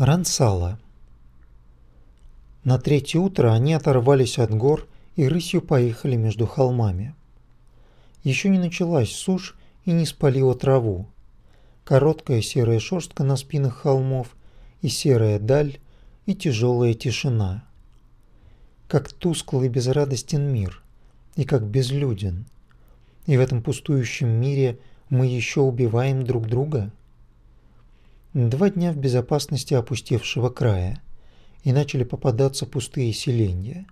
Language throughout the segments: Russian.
Рансала. На третье утро они оторвались от гор и рысью поехали между холмами. Еще не началась сушь и не спалила траву. Короткая серая шерстка на спинах холмов и серая даль и тяжелая тишина. Как тусклый и безрадостен мир, и как безлюден. И в этом пустующем мире мы еще убиваем друг друга? Два дня в безопасности опустевшего края, и начали попадаться пустые селения.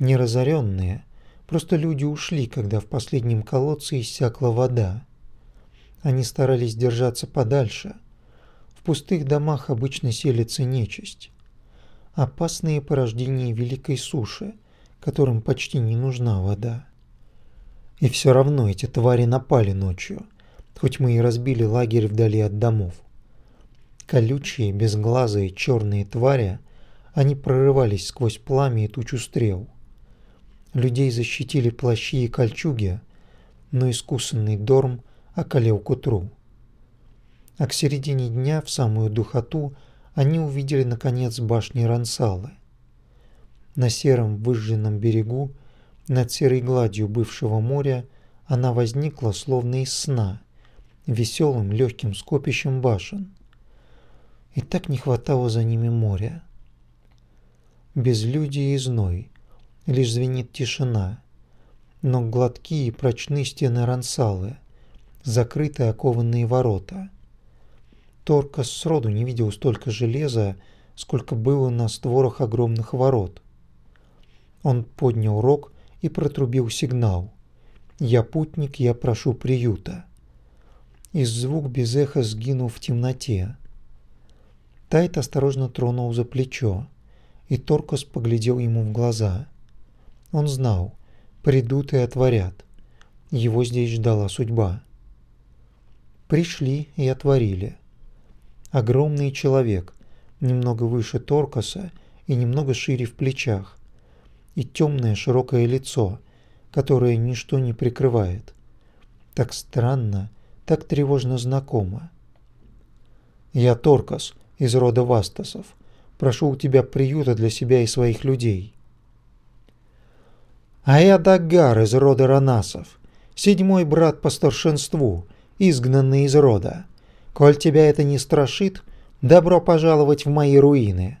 Не разоренные, просто люди ушли, когда в последнем колодце иссякла вода. Они старались держаться подальше. В пустых домах обычно селится нечисть. Опасные порождения великой суши, которым почти не нужна вода. И все равно эти твари напали ночью, хоть мы и разбили лагерь вдали от домов. Колючие, безглазые, черные твари, они прорывались сквозь пламя и тучу стрел. Людей защитили плащи и кольчуги, но искусанный Дорм околел к утру. А к середине дня, в самую духоту, они увидели, наконец, башни Рансалы. На сером выжженном берегу, над серой гладью бывшего моря, она возникла словно из сна, веселым легким скопищем башен и так не хватало за ними моря. Безлюдие и зной, лишь звенит тишина, но гладкие и прочны стены рансалы, закрытые окованные ворота. Торкас сроду не видел столько железа, сколько было на створах огромных ворот. Он поднял рог и протрубил сигнал. «Я путник, я прошу приюта». И звук без эха сгинул в темноте. Тайт осторожно тронул за плечо, и Торкос поглядел ему в глаза. Он знал, придут и отворят. Его здесь ждала судьба. Пришли и отворили. Огромный человек, немного выше Торкоса и немного шире в плечах, и темное широкое лицо, которое ничто не прикрывает. Так странно, так тревожно знакомо. «Я Торкос», из рода Вастасов. Прошу у тебя приюта для себя и своих людей. А я Даггар из рода Ранасов, седьмой брат по старшинству, изгнанный из рода. Коль тебя это не страшит, добро пожаловать в мои руины.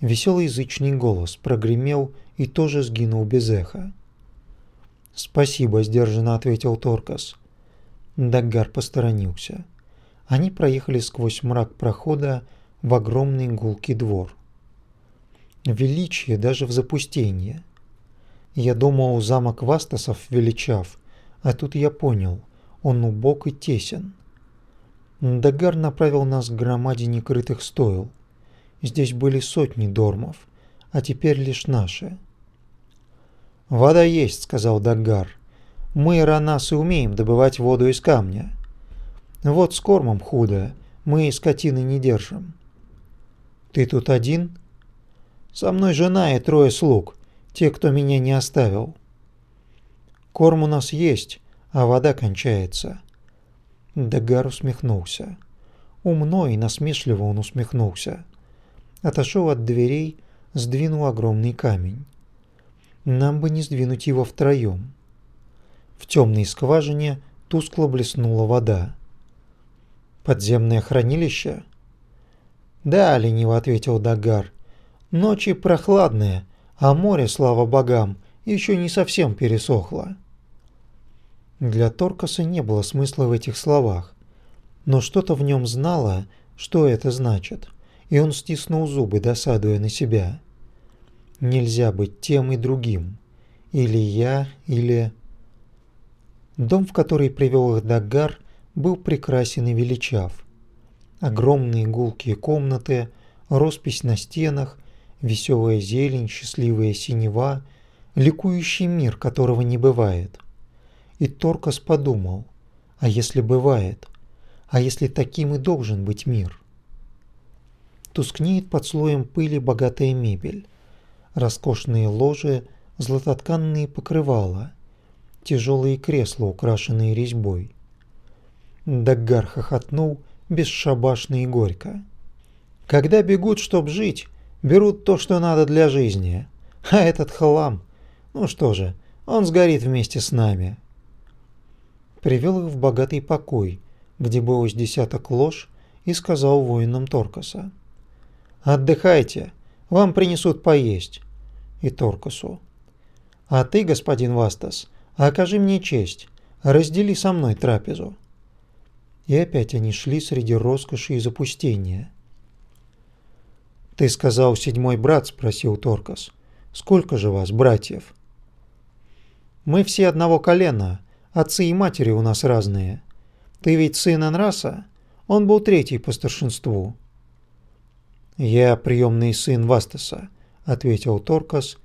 Веселый язычный голос прогремел и тоже сгинул без эха. «Спасибо», — сдержанно ответил Торкас. Даггар посторонился. Они проехали сквозь мрак прохода в огромный гулкий двор. Величие даже в запустении. Я думал, замок Вастасов величав, а тут я понял, он убог и тесен. Дагар направил нас к громаде некрытых стоил. Здесь были сотни дормов, а теперь лишь наши. «Вода есть», — сказал Дагар. «Мы, ранасы, умеем добывать воду из камня. Вот с кормом худо, мы скотины не держим. Ты тут один? Со мной жена и трое слуг, те, кто меня не оставил. Корм у нас есть, а вода кончается. Дагар усмехнулся. Умно и насмешливо он усмехнулся. Отошел от дверей, сдвинул огромный камень. Нам бы не сдвинуть его втроем. В темной скважине тускло блеснула вода. Подземное хранилище? Да, лениво ответил Дагар. Ночи прохладные, а море, слава богам, еще не совсем пересохло. Для Торкаса не было смысла в этих словах, но что-то в нем знало, что это значит, и он стиснул зубы, досадуя на себя. Нельзя быть тем и другим. Или я, или... Дом, в который привел их Дагар, был прекрасен и величав. Огромные гулкие комнаты, роспись на стенах, веселая зелень, счастливая синева, ликующий мир, которого не бывает. И Торкас подумал, а если бывает, а если таким и должен быть мир? Тускнеет под слоем пыли богатая мебель, роскошные ложи, златотканные покрывала, тяжелые кресла, украшенные резьбой. Даггар хохотнул бесшабашно и горько. Когда бегут, чтоб жить, берут то, что надо для жизни. А этот хлам, ну что же, он сгорит вместе с нами. Привел их в богатый покой, где было с десяток лож, и сказал воинам Торкаса. «Отдыхайте, вам принесут поесть». И Торкасу. «А ты, господин Вастас, окажи мне честь, раздели со мной трапезу». И опять они шли среди роскоши и запустения. «Ты сказал, седьмой брат?» – спросил Торкас. «Сколько же вас, братьев?» «Мы все одного колена, отцы и матери у нас разные. Ты ведь сын Анраса? Он был третий по старшинству». «Я приемный сын Вастаса», — ответил Торкас,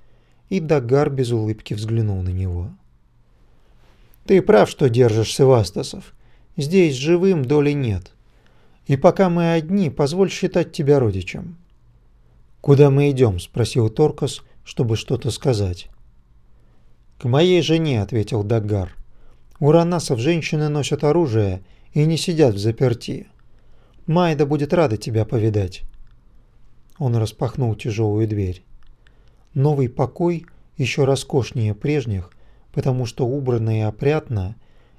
и Дагар без улыбки взглянул на него. «Ты прав, что держишься Вастасов. Здесь живым доли нет. И пока мы одни, позволь считать тебя родичем». «Куда мы идем?» – спросил Торкас, чтобы что-то сказать. «К моей жене», – ответил Дагар. «У ранасов женщины носят оружие и не сидят в заперти. Майда будет рада тебя повидать». Он распахнул тяжелую дверь. Новый покой еще роскошнее прежних, потому что убрано и опрятно,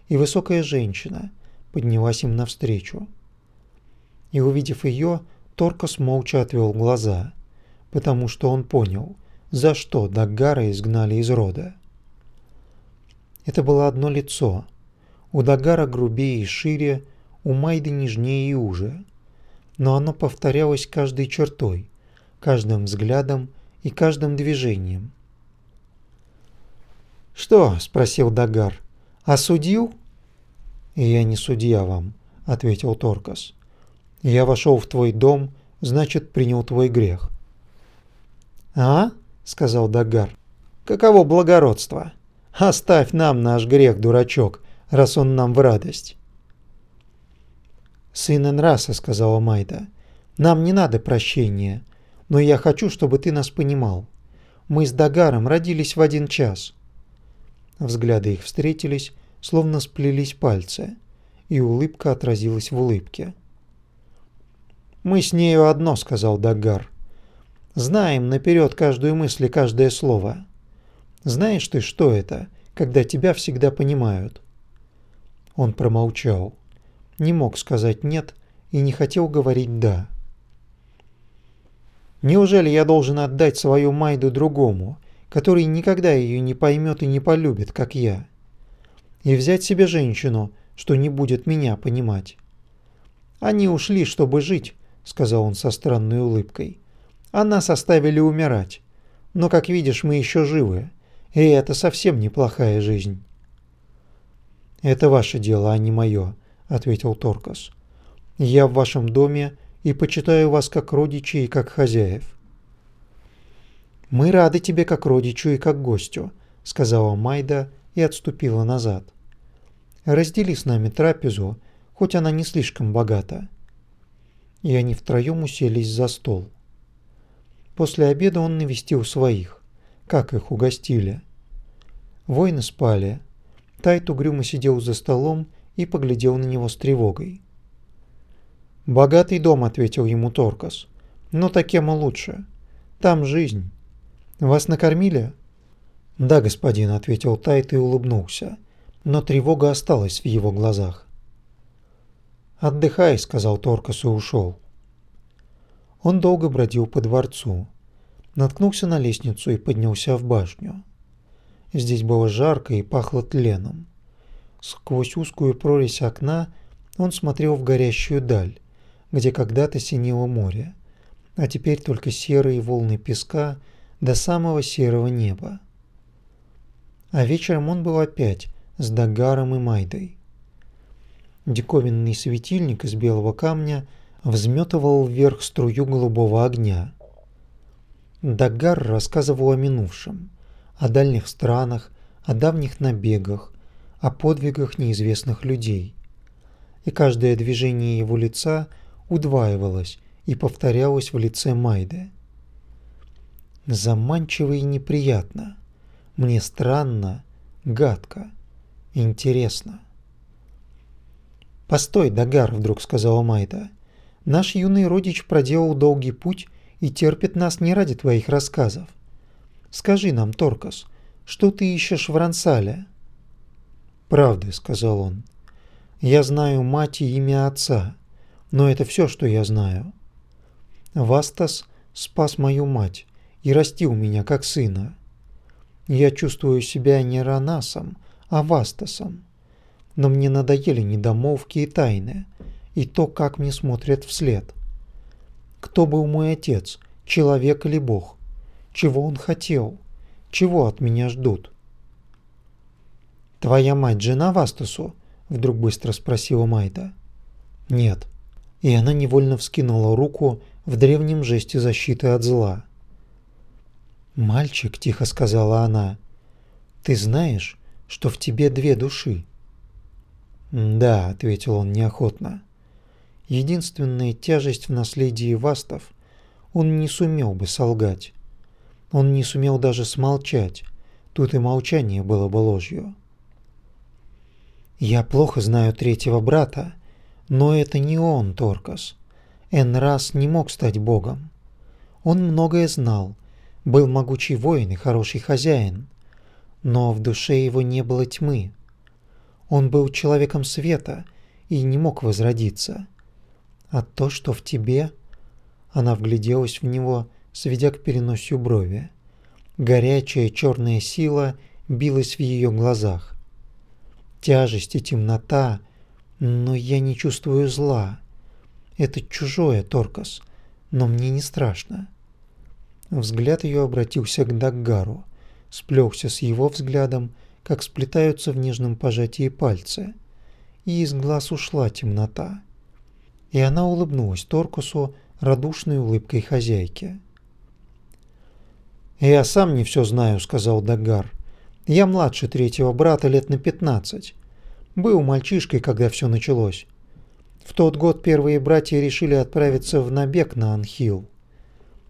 и высокая женщина поднялась им навстречу. И увидев ее, Торкас молча отвел глаза, потому что он понял, за что Даггара изгнали из рода. Это было одно лицо. У Дагара грубее и шире, у Майды нежнее и уже – но оно повторялось каждой чертой, каждым взглядом и каждым движением. «Что?» – спросил Дагар. «Осудил?» «Я не судья вам», – ответил Торкас. «Я вошел в твой дом, значит, принял твой грех». «А?» – сказал Дагар. «Каково благородство? Оставь нам наш грех, дурачок, раз он нам в радость». «Сын Энраса», — сказала Майда, — «нам не надо прощения, но я хочу, чтобы ты нас понимал. Мы с Дагаром родились в один час». Взгляды их встретились, словно сплелись пальцы, и улыбка отразилась в улыбке. «Мы с нею одно», — сказал Дагар. «Знаем наперед каждую мысль и каждое слово. Знаешь ты, что это, когда тебя всегда понимают?» Он промолчал не мог сказать «нет» и не хотел говорить «да». Неужели я должен отдать свою Майду другому, который никогда ее не поймет и не полюбит, как я? И взять себе женщину, что не будет меня понимать? Они ушли, чтобы жить, сказал он со странной улыбкой. А нас оставили умирать. Но, как видишь, мы еще живы, и это совсем неплохая жизнь. Это ваше дело, а не мое, – ответил Торкас. «Я в вашем доме и почитаю вас как родичей и как хозяев». «Мы рады тебе как родичу и как гостю», – сказала Майда и отступила назад. «Раздели с нами трапезу, хоть она не слишком богата». И они втроем уселись за стол. После обеда он навестил своих, как их угостили. Воины спали. Тайт угрюмо сидел за столом и поглядел на него с тревогой. «Богатый дом», — ответил ему Торкас. «Но таким и лучше. Там жизнь. Вас накормили?» «Да, господин», — ответил Тайт и улыбнулся, но тревога осталась в его глазах. «Отдыхай», — сказал Торкас и ушел. Он долго бродил по дворцу, наткнулся на лестницу и поднялся в башню. Здесь было жарко и пахло тленом. Сквозь узкую прорезь окна он смотрел в горящую даль, где когда-то синело море, а теперь только серые волны песка до самого серого неба. А вечером он был опять с Дагаром и Майдой. Диковинный светильник из белого камня взметывал вверх струю голубого огня. Дагар рассказывал о минувшем, о дальних странах, о давних набегах, о подвигах неизвестных людей. И каждое движение его лица удваивалось и повторялось в лице Майды. Заманчиво и неприятно. Мне странно, гадко, интересно. «Постой, Дагар», — вдруг сказала Майда. Наш юный родич проделал долгий путь и терпит нас не ради твоих рассказов. Скажи нам, Торкас, что ты ищешь в Рансале?» «Правды», — сказал он. «Я знаю мать и имя отца, но это все, что я знаю. Вастас спас мою мать и растил меня как сына. Я чувствую себя не Ранасом, а Вастасом. Но мне надоели недомолвки и тайны, и то, как мне смотрят вслед. Кто был мой отец, человек или бог? Чего он хотел? Чего от меня ждут? «Твоя мать жена Вастасу?» – вдруг быстро спросила Майда. «Нет». И она невольно вскинула руку в древнем жесте защиты от зла. «Мальчик», – тихо сказала она, – «ты знаешь, что в тебе две души?» «Да», – ответил он неохотно. Единственная тяжесть в наследии Вастов – он не сумел бы солгать. Он не сумел даже смолчать, тут и молчание было бы ложью. «Я плохо знаю третьего брата, но это не он, Торкас. Энрас не мог стать богом. Он многое знал, был могучий воин и хороший хозяин, но в душе его не было тьмы. Он был человеком света и не мог возродиться. А то, что в тебе... Она вгляделась в него, сведя к переносию брови. Горячая черная сила билась в ее глазах. Тяжесть и темнота, но я не чувствую зла. Это чужое, Торкас, но мне не страшно. Взгляд ее обратился к Даггару, сплёкся с его взглядом, как сплетаются в нежном пожатии пальцы, и из глаз ушла темнота. И она улыбнулась Торкусу радушной улыбкой хозяйки. «Я сам не все знаю», — сказал Даггар. «Я младше третьего брата лет на пятнадцать. Был мальчишкой, когда все началось. В тот год первые братья решили отправиться в набег на Анхил.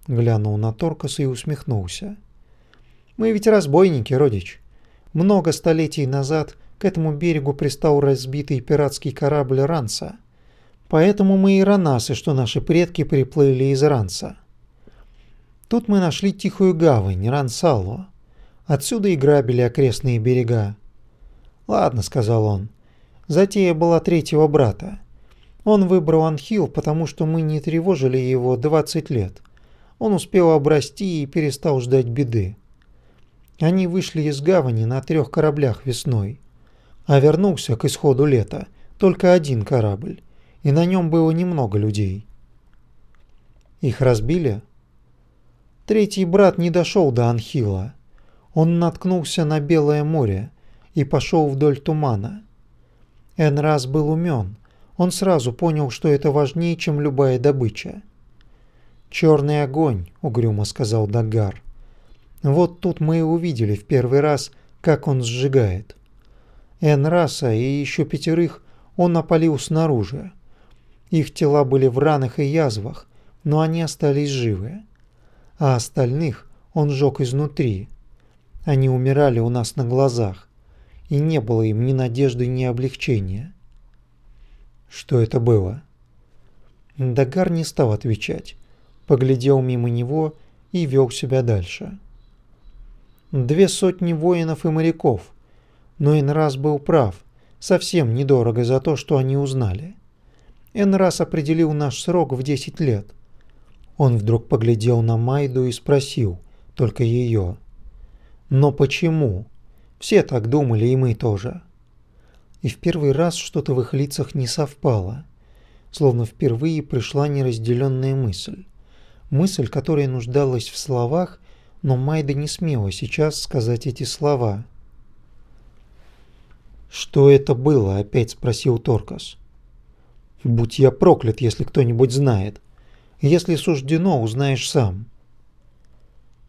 Глянул на Торкаса и усмехнулся. Мы ведь разбойники, родич. Много столетий назад к этому берегу пристал разбитый пиратский корабль Ранса. Поэтому мы и ранасы, что наши предки приплыли из Ранса. Тут мы нашли тихую гавань, Рансало. Отсюда и грабили окрестные берега. «Ладно», — сказал он, — «затея была третьего брата. Он выбрал Анхил, потому что мы не тревожили его 20 лет. Он успел обрасти и перестал ждать беды. Они вышли из гавани на трех кораблях весной, а вернулся к исходу лета только один корабль, и на нем было немного людей. Их разбили? Третий брат не дошел до Анхила. Он наткнулся на Белое море и пошел вдоль тумана. Энраз был умен, он сразу понял, что это важнее, чем любая добыча. «Черный огонь», — угрюмо сказал Дагар. «Вот тут мы и увидели в первый раз, как он сжигает. Энраса и еще пятерых он опалил снаружи. Их тела были в ранах и язвах, но они остались живы. А остальных он сжег изнутри. Они умирали у нас на глазах, и не было им ни надежды, ни облегчения. Что это было? Дагар не стал отвечать, поглядел мимо него и вел себя дальше. Две сотни воинов и моряков, но Энрас был прав, совсем недорого за то, что они узнали. Энрас определил наш срок в 10 лет. Он вдруг поглядел на Майду и спросил, только ее. «Но почему? Все так думали, и мы тоже» и в первый раз что-то в их лицах не совпало, словно впервые пришла неразделенная мысль. Мысль, которая нуждалась в словах, но Майда не смела сейчас сказать эти слова. «Что это было?» – опять спросил Торкас. «Будь я проклят, если кто-нибудь знает. Если суждено, узнаешь сам».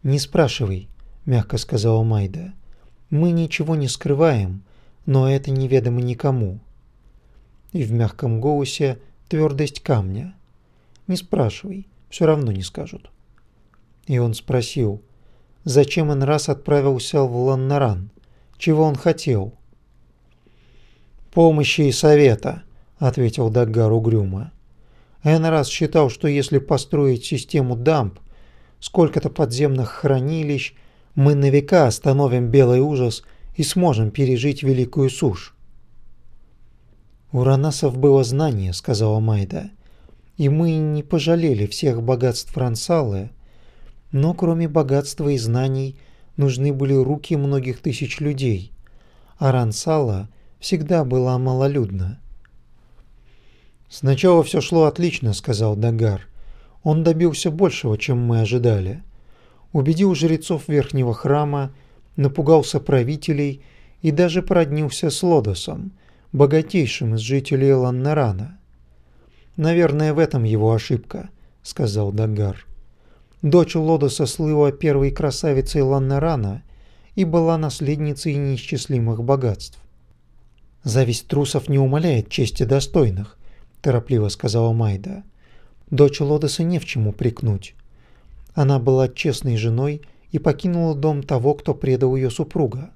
«Не спрашивай», – мягко сказала Майда. «Мы ничего не скрываем, но это неведомо никому. И в мягком голосе твердость камня. Не спрашивай, все равно не скажут. И он спросил, зачем он раз отправился в Ланнаран, чего он хотел. «Помощи и совета», — ответил Даггар угрюмо. Энрас считал, что если построить систему дамп, сколько-то подземных хранилищ, мы на века остановим белый ужас и сможем пережить великую сушь. «У ранасов было знание», — сказала Майда, — «и мы не пожалели всех богатств Рансалы, но кроме богатства и знаний нужны были руки многих тысяч людей, а Рансала всегда была малолюдна». «Сначала все шло отлично», — сказал Дагар. «Он добился большего, чем мы ожидали. Убедил жрецов Верхнего храма, напугался правителей и даже проднился с Лодосом, богатейшим из жителей Ланнарана. «Наверное, в этом его ошибка», — сказал Дагар. Дочь Лодоса слыла первой красавицей Ланнарана и была наследницей неисчислимых богатств. «Зависть трусов не умаляет чести достойных», – торопливо сказала Майда. «Дочь Лодоса не в чем упрекнуть. Она была честной женой и покинула дом того, кто предал ее супруга».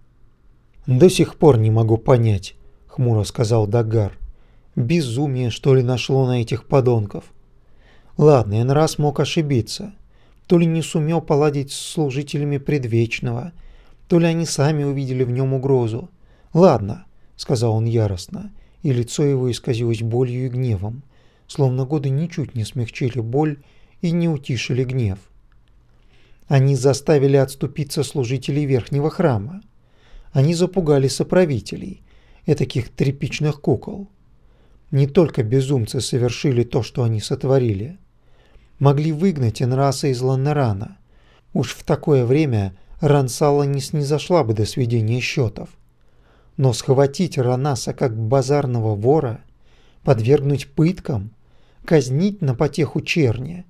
«До сих пор не могу понять», – хмуро сказал Дагар. «Безумие, что ли, нашло на этих подонков?» Ладно, Энрас мог ошибиться. То ли не сумел поладить с служителями предвечного, то ли они сами увидели в нем угрозу. «Ладно», — сказал он яростно, и лицо его исказилось болью и гневом, словно годы ничуть не смягчили боль и не утишили гнев. Они заставили отступиться служителей верхнего храма. Они запугали соправителей, этаких тряпичных кукол. Не только безумцы совершили то, что они сотворили. Могли выгнать Энраса из Ланнерана. Уж в такое время Рансала не снизошла бы до сведения счетов. Но схватить Ранаса как базарного вора, подвергнуть пыткам, казнить на потеху черни.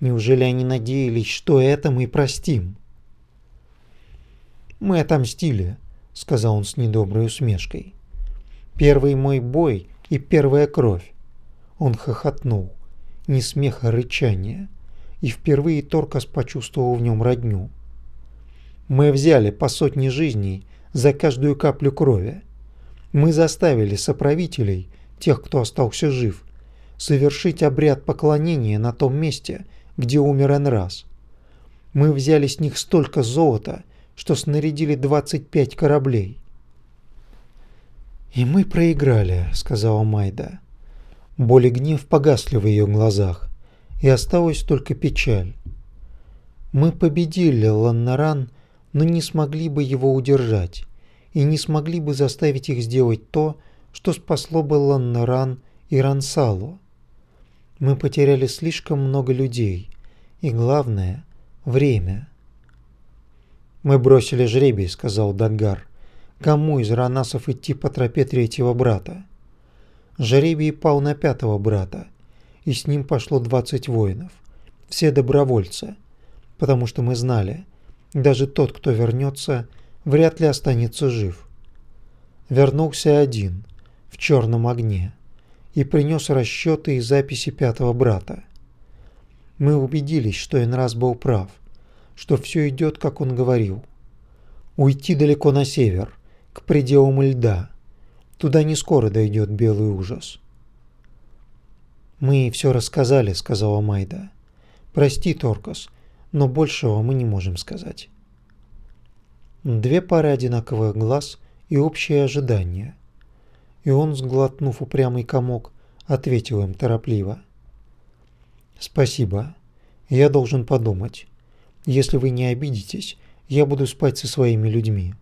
Неужели они надеялись, что это мы простим? «Мы отомстили», — сказал он с недоброй усмешкой. «Первый мой бой и первая кровь». Он хохотнул, не смех, а рычание, и впервые Торкас почувствовал в нем родню. «Мы взяли по сотне жизней за каждую каплю крови. Мы заставили соправителей, тех, кто остался жив, совершить обряд поклонения на том месте, где умер Энрас. Мы взяли с них столько золота, что снарядили 25 кораблей. «И мы проиграли», — сказала Майда. Боль и гнев погасли в ее глазах, и осталась только печаль. Мы победили Ланнаран но не смогли бы его удержать и не смогли бы заставить их сделать то, что спасло бы Ланнаран и Рансалу. Мы потеряли слишком много людей, и главное – время. «Мы бросили жребий», – сказал Дагар. «Кому из ранасов идти по тропе третьего брата?» Жребий пал на пятого брата, и с ним пошло двадцать воинов, все добровольцы, потому что мы знали – даже тот, кто вернется, вряд ли останется жив. Вернулся один, в черном огне, и принес расчеты и записи пятого брата. Мы убедились, что Энрас был прав, что все идет, как он говорил. Уйти далеко на север, к пределам льда. Туда не скоро дойдет белый ужас. «Мы все рассказали», — сказала Майда. «Прости, Торкас, но большего мы не можем сказать. Две пары одинаковых глаз и общее ожидание. И он, сглотнув упрямый комок, ответил им торопливо. «Спасибо. Я должен подумать. Если вы не обидитесь, я буду спать со своими людьми».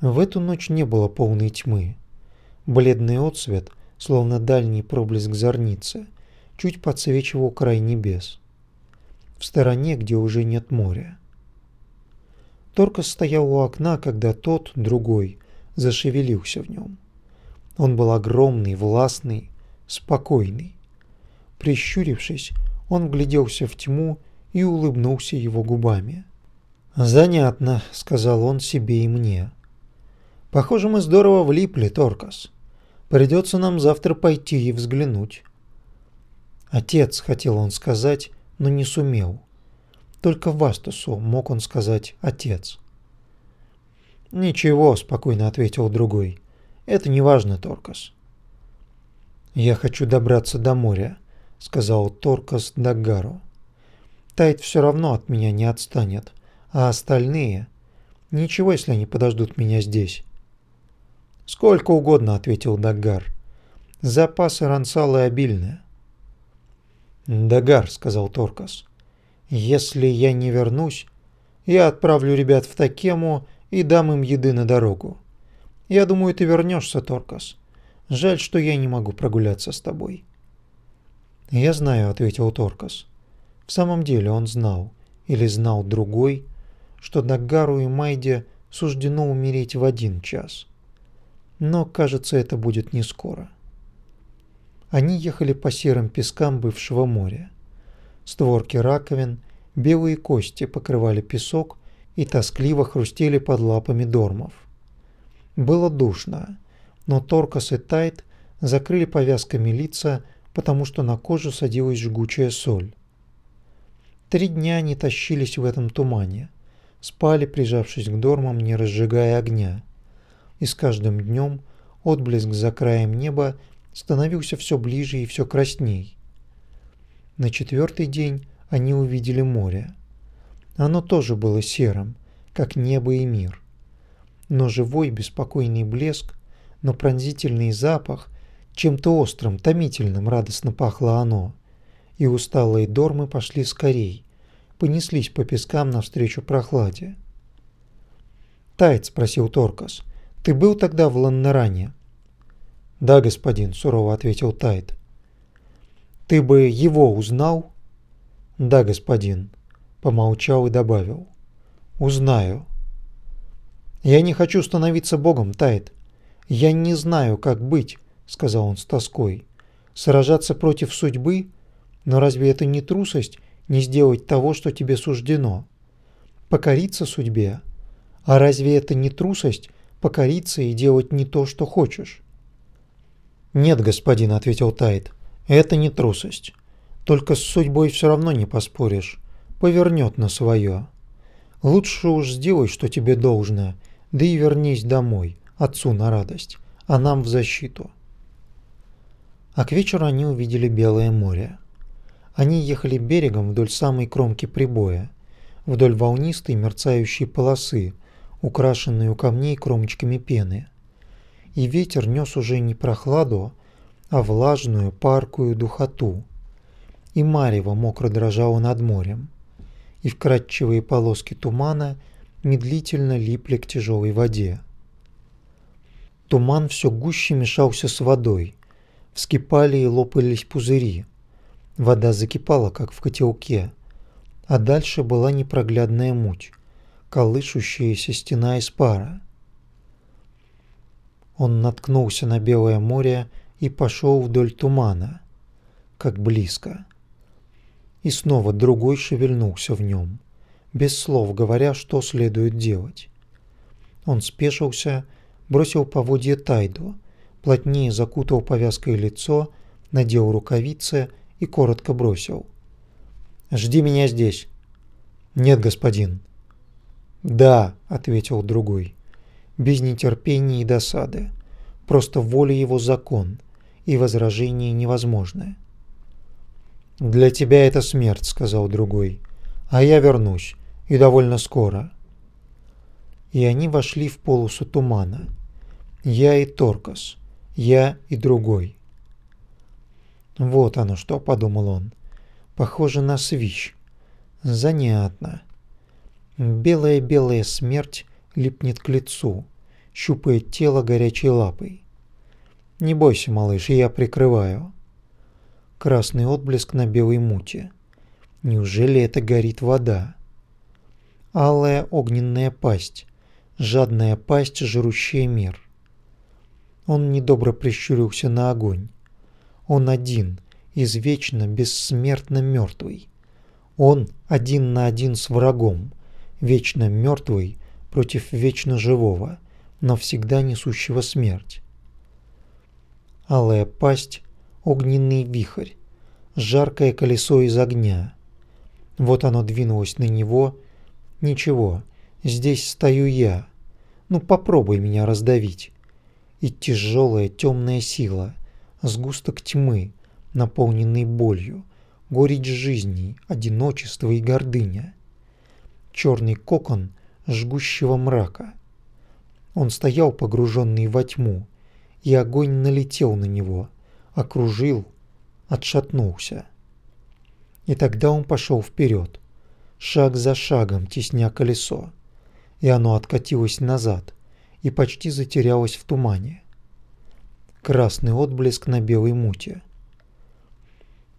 В эту ночь не было полной тьмы. Бледный отсвет, словно дальний проблеск зорницы, чуть подсвечивал край небес в стороне, где уже нет моря. Торкас стоял у окна, когда тот, другой, зашевелился в нем. Он был огромный, властный, спокойный. Прищурившись, он вгляделся в тьму и улыбнулся его губами. «Занятно», — сказал он себе и мне. «Похоже, мы здорово влипли, Торкас. Придется нам завтра пойти и взглянуть». «Отец», — хотел он сказать, но не сумел. Только Вастусу мог он сказать «отец». «Ничего», — спокойно ответил другой. «Это не важно, Торкас». «Я хочу добраться до моря», — сказал Торкас Дагару. «Тайт все равно от меня не отстанет, а остальные... Ничего, если они подождут меня здесь». «Сколько угодно», — ответил Дагар. «Запасы рансалы обильные». «Дагар», — сказал Торкас, — «если я не вернусь, я отправлю ребят в Такему и дам им еды на дорогу. Я думаю, ты вернешься, Торкас. Жаль, что я не могу прогуляться с тобой». «Я знаю», — ответил Торкас. В самом деле он знал, или знал другой, что Дагару и Майде суждено умереть в один час. Но, кажется, это будет не скоро. Они ехали по серым пескам бывшего моря. Створки раковин, белые кости покрывали песок и тоскливо хрустели под лапами дормов. Было душно, но Торкас и Тайт закрыли повязками лица, потому что на кожу садилась жгучая соль. Три дня они тащились в этом тумане, спали, прижавшись к дормам, не разжигая огня. И с каждым днем отблеск за краем неба становился все ближе и все красней. На четвертый день они увидели море. Оно тоже было серым, как небо и мир. Но живой беспокойный блеск, но пронзительный запах, чем-то острым, томительным радостно пахло оно. И усталые дормы пошли скорей, понеслись по пескам навстречу прохладе. «Тайт», — спросил Торкас, — «ты был тогда в Ланнеране?» «Да, господин», — сурово ответил Тайт. «Ты бы его узнал?» «Да, господин», — помолчал и добавил. «Узнаю». «Я не хочу становиться богом, Тайт. Я не знаю, как быть», — сказал он с тоской. «Сражаться против судьбы? Но разве это не трусость не сделать того, что тебе суждено? Покориться судьбе? А разве это не трусость покориться и делать не то, что хочешь?» «Нет, господин», — ответил Тайт, — «это не трусость. Только с судьбой все равно не поспоришь. Повернет на свое. Лучше уж сделай, что тебе должно, да и вернись домой, отцу на радость, а нам в защиту». А к вечеру они увидели Белое море. Они ехали берегом вдоль самой кромки прибоя, вдоль волнистой мерцающей полосы, украшенной у камней кромочками пены и ветер нес уже не прохладу, а влажную паркую духоту. И марево мокро дрожало над морем, и вкрадчивые полоски тумана медлительно липли к тяжелой воде. Туман все гуще мешался с водой, вскипали и лопались пузыри. Вода закипала, как в котелке, а дальше была непроглядная муть, колышущаяся стена из пара. Он наткнулся на белое море и пошел вдоль тумана, как близко. И снова другой шевельнулся в нем, без слов говоря, что следует делать. Он спешился, бросил поводье Тайду, плотнее закутал повязкой лицо, надел рукавицы и коротко бросил. «Жди меня здесь». «Нет, господин». «Да», — ответил другой без нетерпения и досады. Просто воля его закон, и возражение невозможное. «Для тебя это смерть», — сказал другой, — «а я вернусь, и довольно скоро». И они вошли в полосу тумана. Я и Торкас, я и другой. «Вот оно что», — подумал он, — «похоже на свищ. Занятно». Белая-белая смерть липнет к лицу, щупает тело горячей лапой. «Не бойся, малыш, я прикрываю». Красный отблеск на белой муте. Неужели это горит вода? Алая огненная пасть, жадная пасть, жрущая мир. Он недобро прищурился на огонь. Он один, извечно бессмертно мертвый. Он один на один с врагом, вечно мертвый против вечно живого, но всегда несущего смерть. Алая пасть, огненный вихрь, жаркое колесо из огня. Вот оно двинулось на него. Ничего, здесь стою я. Ну попробуй меня раздавить. И тяжелая темная сила, сгусток тьмы, наполненный болью, горечь жизни, одиночество и гордыня. Черный кокон жгущего мрака. Он стоял погруженный во тьму, и огонь налетел на него, окружил, отшатнулся. И тогда он пошел вперед, шаг за шагом тесня колесо, и оно откатилось назад и почти затерялось в тумане. Красный отблеск на белой муте.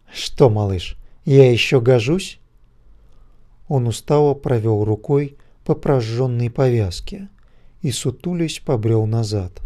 «Что, малыш, я еще гожусь?» Он устало провел рукой по прожженной повязке и, сутулясь, побрел назад.